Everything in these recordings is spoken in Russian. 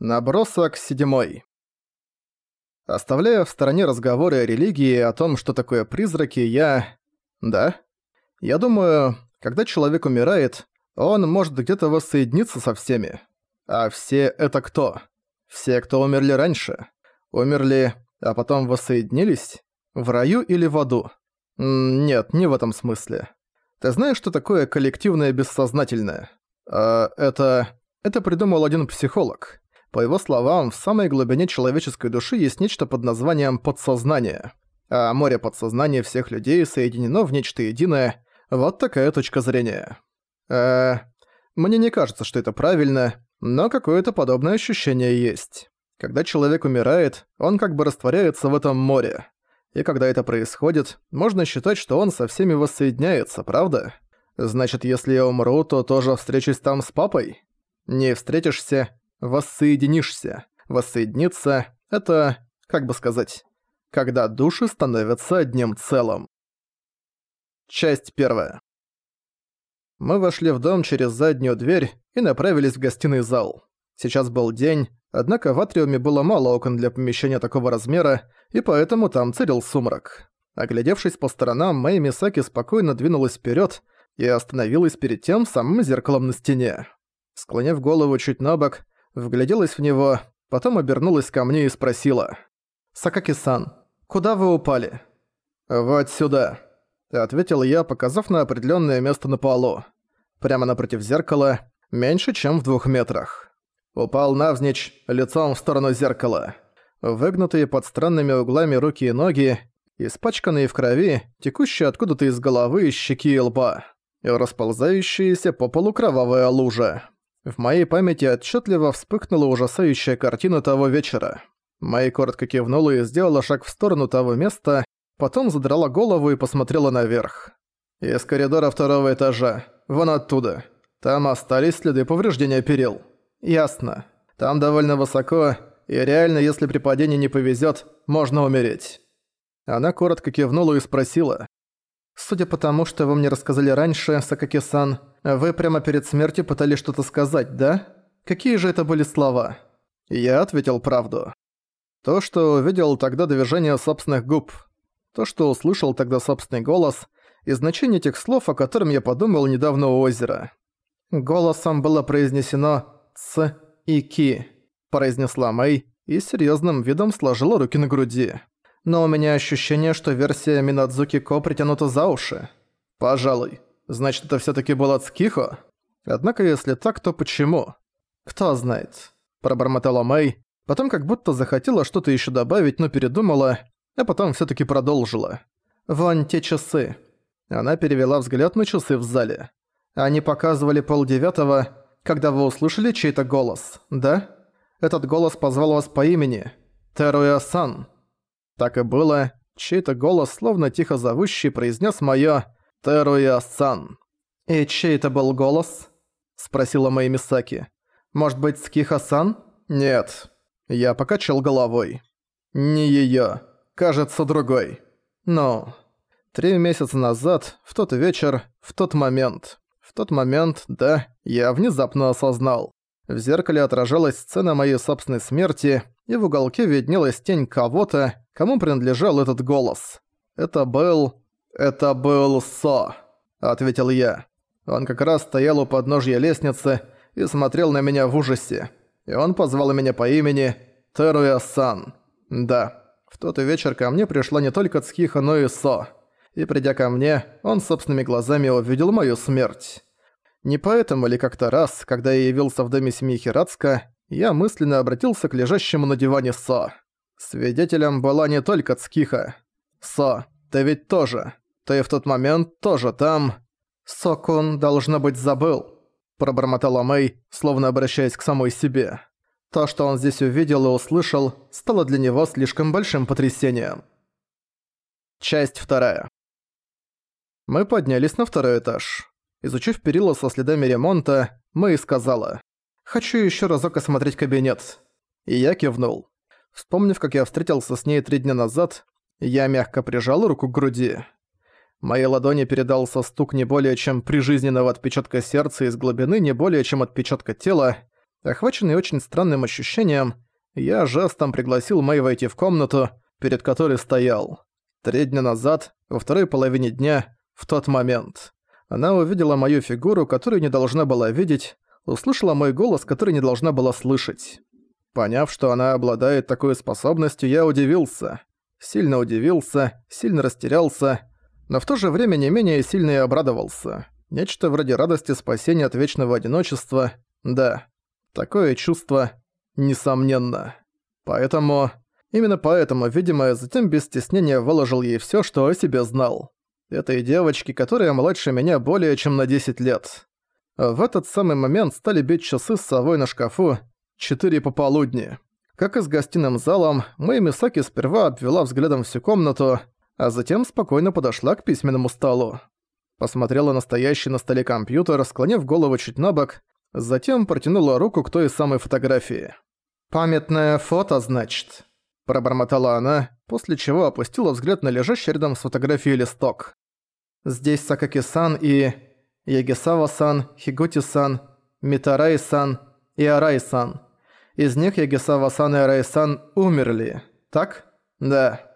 Набросок седьмой. Оставляя в стороне разговоры о религии и о том, что такое призраки, я... Да? Я думаю, когда человек умирает, он может где-то воссоединиться со всеми. А все это кто? Все, кто умерли раньше. Умерли, а потом воссоединились? В раю или в аду? Нет, не в этом смысле. Ты знаешь, что такое коллективное бессознательное? А это... Это придумал один психолог. По его словам, в самой глубине человеческой души есть нечто под названием «подсознание». А море подсознания всех людей соединено в нечто единое. Вот такая точка зрения. Э, мне не кажется, что это правильно, но какое-то подобное ощущение есть. Когда человек умирает, он как бы растворяется в этом море. И когда это происходит, можно считать, что он со всеми воссоединяется, правда? Значит, если я умру, то тоже встречусь там с папой? Не встретишься, воссоединишься. Воссоединиться — это, как бы сказать, когда души становятся одним целым. Часть первая. Мы вошли в дом через заднюю дверь и направились в гостиный зал. Сейчас был день, однако в атриуме было мало окон для помещения такого размера, и поэтому там царил сумрак. Оглядевшись по сторонам, Мэй Мисаки спокойно двинулась вперед и остановилась перед тем самым зеркалом на стене. Склонив голову чуть на бок, вгляделась в него, потом обернулась ко мне и спросила. «Сакаки-сан, куда вы упали?» «Вот сюда», — ответил я, показав на определенное место на полу. Прямо напротив зеркала, меньше чем в двух метрах. Упал навзничь, лицом в сторону зеркала. Выгнутые под странными углами руки и ноги, испачканные в крови, текущие откуда-то из головы, щеки и лба, и расползающиеся по полу кровавая лужа. В моей памяти отчетливо вспыхнула ужасающая картина того вечера. Мэй коротко кивнула и сделала шаг в сторону того места, потом задрала голову и посмотрела наверх. «Из коридора второго этажа. Вон оттуда. Там остались следы повреждения перил. Ясно. Там довольно высоко, и реально, если при падении не повезет, можно умереть». Она коротко кивнула и спросила. «Судя по тому, что вы мне рассказали раньше, Сакаки-сан, вы прямо перед смертью пытались что-то сказать, да? Какие же это были слова?» Я ответил правду. То, что увидел тогда движение собственных губ. То, что услышал тогда собственный голос, и значение тех слов, о котором я подумал недавно у озера. Голосом было произнесено «ц» и «ки», произнесла Мэй и серьезным видом сложила руки на груди но у меня ощущение, что версия Минадзуки Ко притянута за уши. Пожалуй. Значит, это всё-таки был от Скихо? Однако, если так, то почему? Кто знает. Пробормотала Мэй, потом как будто захотела что-то ещё добавить, но передумала, а потом всё-таки продолжила. «Вон те часы». Она перевела взгляд на часы в зале. Они показывали полдевятого, когда вы услышали чей-то голос, да? Этот голос позвал вас по имени. Теруя-сан. Так и было. Чей-то голос, словно тихо зовущий, произнес моё «Теруя-сан». «И чей это был голос?» – спросила Мэй Мисаки. «Может быть, Скиха-сан?» «Нет». Я покачал головой. «Не её. Кажется, другой». «Ну...» Три месяца назад, в тот вечер, в тот момент. В тот момент, да, я внезапно осознал. В зеркале отражалась сцена моей собственной смерти, и в уголке виднелась тень кого-то, кому принадлежал этот голос. Это был... это был Со, ответил я. Он как раз стоял у подножья лестницы и смотрел на меня в ужасе. И он позвал меня по имени Теруя-сан. Да, в тот вечер ко мне пришла не только Цхиха, но и Со. И придя ко мне, он собственными глазами увидел мою смерть. Не поэтому ли как-то раз, когда я явился в доме семьи Хирацка, я мысленно обратился к лежащему на диване Со. Свидетелем была не только Цкиха. Со, ты ведь тоже. Ты в тот момент тоже там. Сокун, должно быть, забыл. Пробормотала Мэй, словно обращаясь к самой себе. То, что он здесь увидел и услышал, стало для него слишком большим потрясением. Часть вторая. Мы поднялись на второй этаж. Изучив перила со следами ремонта, Мэй сказала «Хочу еще разок осмотреть кабинет». И я кивнул. Вспомнив, как я встретился с ней три дня назад, я мягко прижал руку к груди. Моей ладони передался стук не более чем прижизненного отпечатка сердца из глубины не более чем отпечатка тела, Охваченный очень странным ощущением, я жестом пригласил Мэй войти в комнату, перед которой стоял. Три дня назад, во второй половине дня, в тот момент. Она увидела мою фигуру, которую не должна была видеть, услышала мой голос, который не должна была слышать. Поняв, что она обладает такой способностью, я удивился. Сильно удивился, сильно растерялся, но в то же время не менее сильно и обрадовался. Нечто вроде радости спасения от вечного одиночества. Да, такое чувство, несомненно. Поэтому... Именно поэтому, видимо, затем без стеснения выложил ей всё, что о себе знал. Этой девочке, которая младше меня более чем на 10 лет. В этот самый момент стали бить часы с совой на шкафу, четыре пополудни. Как и с гостиным залом, Мэй Мисаки сперва обвела взглядом всю комнату, а затем спокойно подошла к письменному столу. Посмотрела на стоящий на столе компьютер, склонив голову чуть на бок, затем протянула руку к той самой фотографии. «Памятное фото, значит?» Пробормотала она, после чего опустила взгляд на лежащий рядом с фотографией листок. «Здесь Сакаки-сан и... Ягисава-сан, Хигути-сан, Митарай-сан и Арай-сан. Из них Ягисава-сан и Арай-сан умерли, так?» «Да».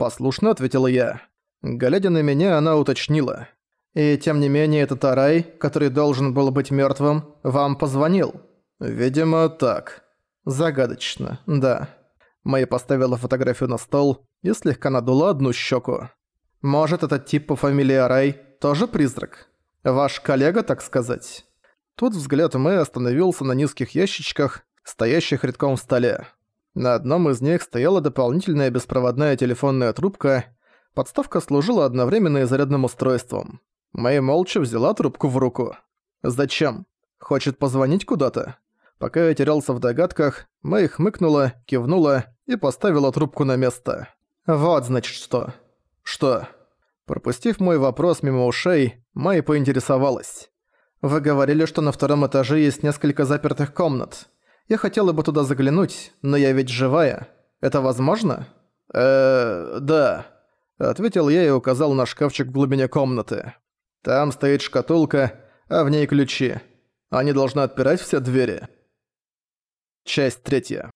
Послушно ответила я. Глядя на меня, она уточнила. И тем не менее этот Арай, который должен был быть мертвым, вам позвонил. Видимо, так. Загадочно, да. Мэй поставила фотографию на стол и слегка надула одну щеку. Может, этот тип по фамилии Арай тоже призрак? Ваш коллега, так сказать? Тут взгляд Мэй остановился на низких ящичках, стоящих редком в столе. На одном из них стояла дополнительная беспроводная телефонная трубка, подставка служила одновременно и зарядным устройством. Мэй молча взяла трубку в руку. «Зачем? Хочет позвонить куда-то?» Пока я терялся в догадках, Мэй хмыкнула, кивнула и поставила трубку на место. «Вот, значит, что». «Что?» Пропустив мой вопрос мимо ушей, Мэй поинтересовалась. «Вы говорили, что на втором этаже есть несколько запертых комнат. Я хотела бы туда заглянуть, но я ведь живая. Это возможно?» «Э, да», — ответил я и указал на шкафчик в глубине комнаты. Там стоит шкатулка, а в ней ключи. Они должны отпирать все двери. Часть третья.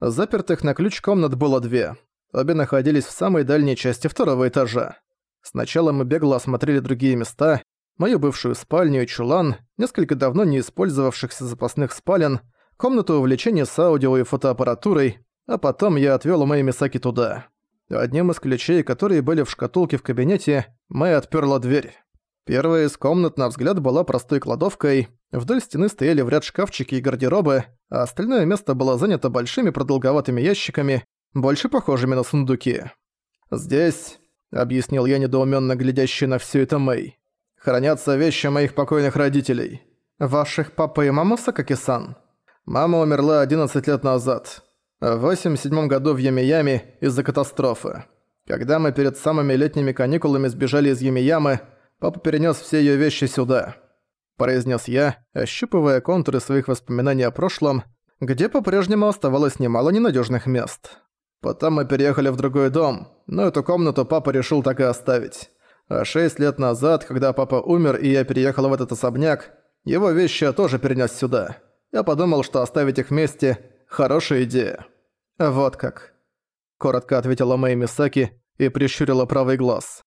Запертых на ключ комнат было две. Обе находились в самой дальней части второго этажа. Сначала мы бегло осмотрели другие места, мою бывшую спальню и чулан, несколько давно не использовавшихся запасных спален, комнату увлечения с аудио и фотоаппаратурой, а потом я отвёл мои Мисаки туда. Одним из ключей, которые были в шкатулке в кабинете, Мэй отперла дверь. Первая из комнат, на взгляд, была простой кладовкой. Вдоль стены стояли в ряд шкафчики и гардеробы, а остальное место было занято большими продолговатыми ящиками, больше похожими на сундуки. «Здесь», — объяснил я недоуменно глядящий на все это Мэй, — «хранятся вещи моих покойных родителей. Ваших папа и мама Сакаки-сан? Мама умерла 11 лет назад. В 87 году в Ямияме из-за катастрофы. Когда мы перед самыми летними каникулами сбежали из Ямиямы, папа перенес все ее вещи сюда. Произнес я, ощупывая контуры своих воспоминаний о прошлом, где по-прежнему оставалось немало ненадежных мест. Потом мы переехали в другой дом, но эту комнату папа решил так и оставить. А шесть лет назад, когда папа умер и я переехала в этот особняк, его вещи я тоже перенес сюда. Я подумал, что оставить их вместе – хорошая идея. «Вот как», — коротко ответила Мэй Мисаки и прищурила правый глаз.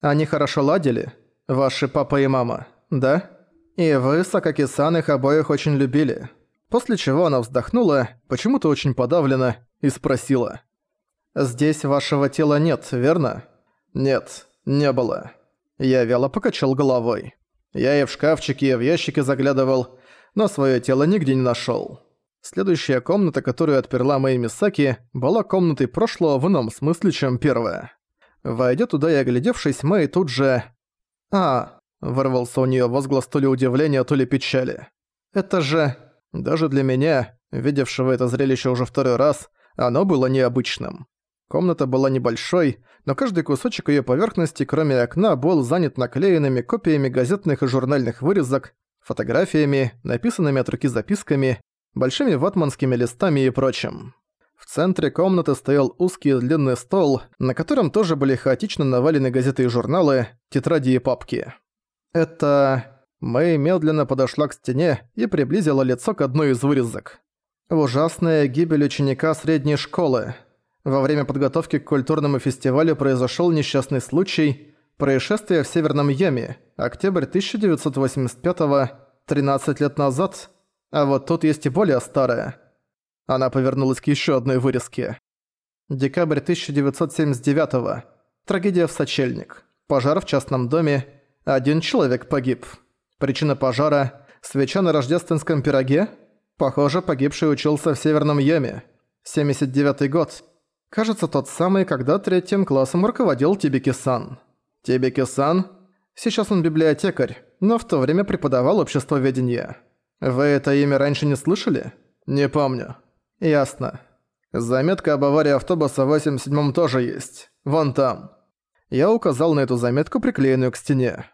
«Они хорошо ладили? Ваши папа и мама, да? И вы, Сакаки-сан, их обоих очень любили». После чего она вздохнула, почему-то очень подавлена, и спросила. «Здесь вашего тела нет, верно?» «Нет, не было». Я вяло покачал головой. Я и в шкафчике, и в ящике заглядывал, но своё тело нигде не нашёл. Следующая комната, которую отперла Мэй Мисаки, была комнатой прошлого в ином смысле, чем первая. Войдя туда и оглядевшись, Мэй тут же... «А...» — вырвался у неё возглас то ли удивления, то ли печали. «Это же...» Даже для меня, видевшего это зрелище уже второй раз, оно было необычным. Комната была небольшой, но каждый кусочек её поверхности, кроме окна, был занят наклеенными копиями газетных и журнальных вырезок, фотографиями, написанными от руки записками, большими ватманскими листами и прочим. В центре комнаты стоял узкий длинный стол, на котором тоже были хаотично навалены газеты и журналы, тетради и папки. «Это...» Мэй медленно подошла к стене и приблизила лицо к одной из вырезок. Ужасная гибель ученика средней школы. Во время подготовки к культурному фестивалю произошел несчастный случай, происшествие в Северном Яме, октябрь 1985 13 лет назад, а вот тут есть и более старая. Она повернулась к еще одной вырезке. Декабрь 1979 -го. Трагедия в Сочельник. Пожар в частном доме. Один человек погиб. Причина пожара – свеча на рождественском пироге? Похоже, погибший учился в Северном Яме. 79 год. Кажется, тот самый, когда третьим классом руководил Тибики-сан. Тибики-сан? Сейчас он библиотекарь, но в то время преподавал обществоведение. Вы это имя раньше не слышали? Не помню. Ясно. Заметка об аварии автобуса в 87-м тоже есть. Вон там. Я указал на эту заметку, приклеенную к стене.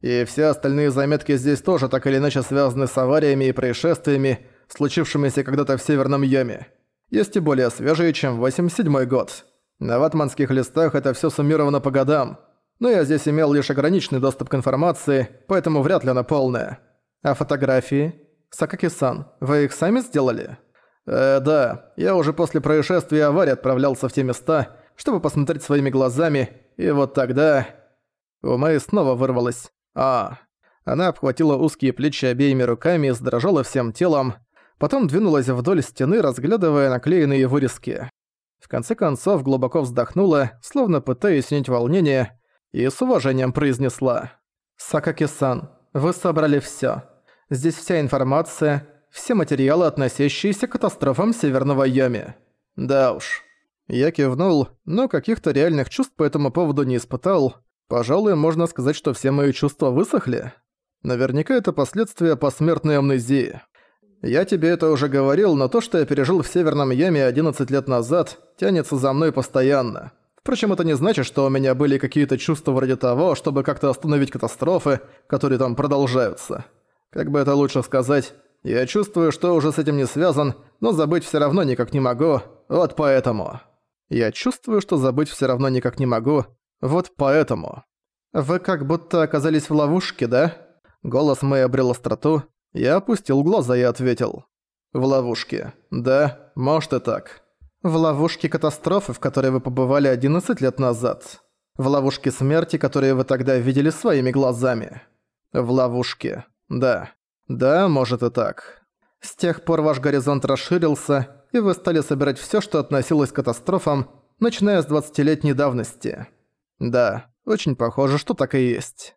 И все остальные заметки здесь тоже так или иначе связаны с авариями и происшествиями, случившимися когда-то в Северном Йоме. Есть и более свежие, чем 87 год. На ватманских листах это все суммировано по годам. Но я здесь имел лишь ограниченный доступ к информации, поэтому вряд ли она полная. А фотографии? Сакаки-сан, вы их сами сделали? Э, да. Я уже после происшествия аварии отправлялся в те места, чтобы посмотреть своими глазами, и вот тогда... У Мэй снова вырвалась. А. Она обхватила узкие плечи обеими руками и задрожала всем телом, потом двинулась вдоль стены, разглядывая наклеенные вырезки. В конце концов глубоко вздохнула, словно пытаясь унять волнение, и с уважением произнесла. «Сакаки-сан, вы собрали всё. Здесь вся информация, все материалы, относящиеся к катастрофам Северного Йоми». «Да уж». Я кивнул, но каких-то реальных чувств по этому поводу не испытал. Пожалуй, можно сказать, что все мои чувства высохли. Наверняка это последствия посмертной амнезии. Я тебе это уже говорил, но то, что я пережил в Северном Яме 11 лет назад, тянется за мной постоянно. Впрочем, это не значит, что у меня были какие-то чувства вроде того, чтобы как-то остановить катастрофы, которые там продолжаются. Как бы это лучше сказать, я чувствую, что уже с этим не связан, но забыть все равно никак не могу, вот поэтому. Я чувствую, что забыть все равно никак не могу. Вот поэтому. Вы как будто оказались в ловушке, да? Голос мой обрел остроту. Я опустил глаза и ответил. В ловушке. Да, может и так. В ловушке катастрофы, в которой вы побывали 11 лет назад. В ловушке смерти, которую вы тогда видели своими глазами. В ловушке. Да. Да, может и так. С тех пор ваш горизонт расширился, и вы стали собирать всё, что относилось к катастрофам, начиная с 20-летней давности. Да, очень похоже, что так и есть.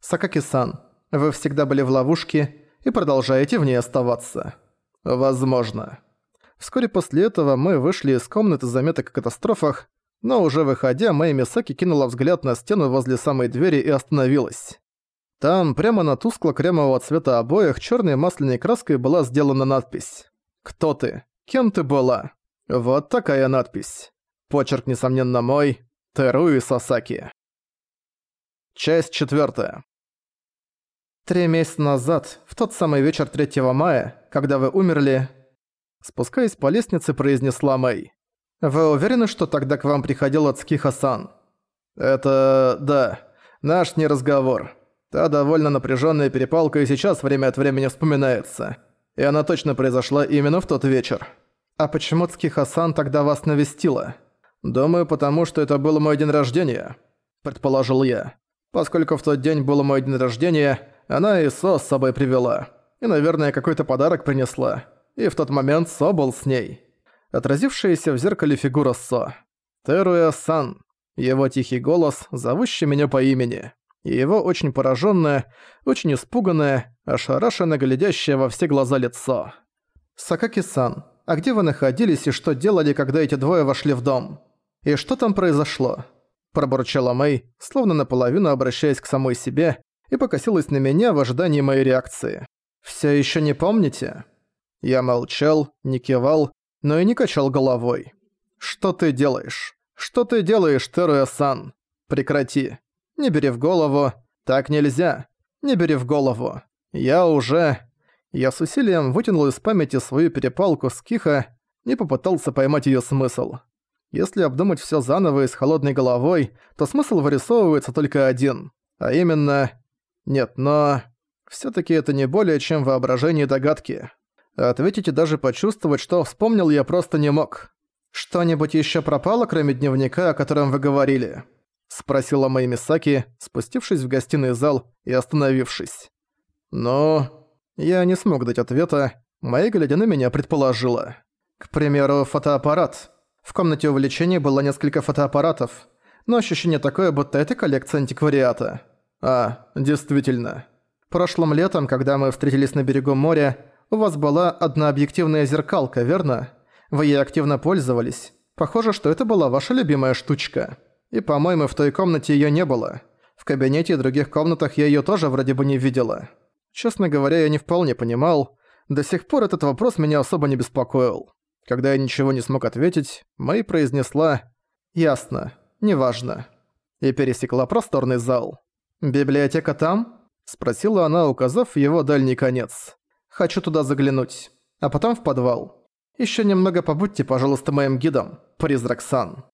Сакаки-сан, вы всегда были в ловушке и продолжаете в ней оставаться. Возможно. Вскоре после этого мы вышли из комнаты заметок о катастрофах, но уже выходя, Мэй Мисаки кинула взгляд на стену возле самой двери и остановилась. Там, прямо на тускло-кремового цвета обоях, черной масляной краской была сделана надпись «Кто ты? Кем ты была? Вот такая надпись. Почерк, несомненно, мой. Теруи Сасаки. Часть четвертая. Три месяца назад, в тот самый вечер 3 мая, когда вы умерли, спускаясь по лестнице, произнесла Мэй. «Вы уверены, что тогда к вам приходил Ацки-Хасан?» «Это... да. Наш не разговор. Та довольно напряженная перепалка и сейчас время от времени вспоминается. И она точно произошла именно в тот вечер». «А почему Цки-Хасан тогда вас навестила?» «Думаю, потому что это был мой день рождения», – предположил я. Поскольку в тот день был мой день рождения, она и Со с собой привела. И, наверное, какой-то подарок принесла. И в тот момент Со был с ней. Отразившаяся в зеркале фигура Со. Теруя-сан. Его тихий голос, зовущий меня по имени. И его очень пораженное, очень испуганное, ошарашенно глядящее во все глаза лицо. «Сакаки-сан, а где вы находились и что делали, когда эти двое вошли в дом? И что там произошло?» Пробурчала Мэй, словно наполовину обращаясь к самой себе, и покосилась на меня в ожидании моей реакции. «Всё ещё не помните?» Я молчал, не кивал, но и не качал головой. «Что ты делаешь? Что ты делаешь, Теруя-сан? Прекрати. Не бери в голову. Так нельзя. Не бери в голову. Я уже...» Я с усилием вытянул из памяти свою перепалку с Киха и попытался поймать её смысл. Если обдумать всё заново и с холодной головой, то смысл вырисовывается только один. А именно... Нет, но... Всё-таки это не более чем воображение и догадки. Ответить и даже почувствовать, что вспомнил я просто не мог. «Что-нибудь ещё пропало, кроме дневника, о котором вы говорили?» Спросила Мэй Мисаки, спустившись в гостиный зал и остановившись. Но я не смог дать ответа, Мэй, глядя на меня, предположила. К примеру, фотоаппарат. В комнате увлечения было несколько фотоаппаратов, но ощущение такое, будто это коллекция антиквариата. А, действительно. Прошлым летом, когда мы встретились на берегу моря, у вас была одна объективная зеркалка, верно? Вы ей активно пользовались. Похоже, что это была ваша любимая штучка. И, по-моему, в той комнате её не было. В кабинете и других комнатах я её тоже вроде бы не видела. Честно говоря, я не вполне понимал. До сих пор этот вопрос меня особо не беспокоил. Когда я ничего не смог ответить, Мэй произнесла «Ясно, неважно» и пересекла просторный зал. «Библиотека там?» – спросила она, указав его дальний конец. «Хочу туда заглянуть. А потом в подвал. Ещё немного побудьте, пожалуйста, моим гидом, призрак Сан».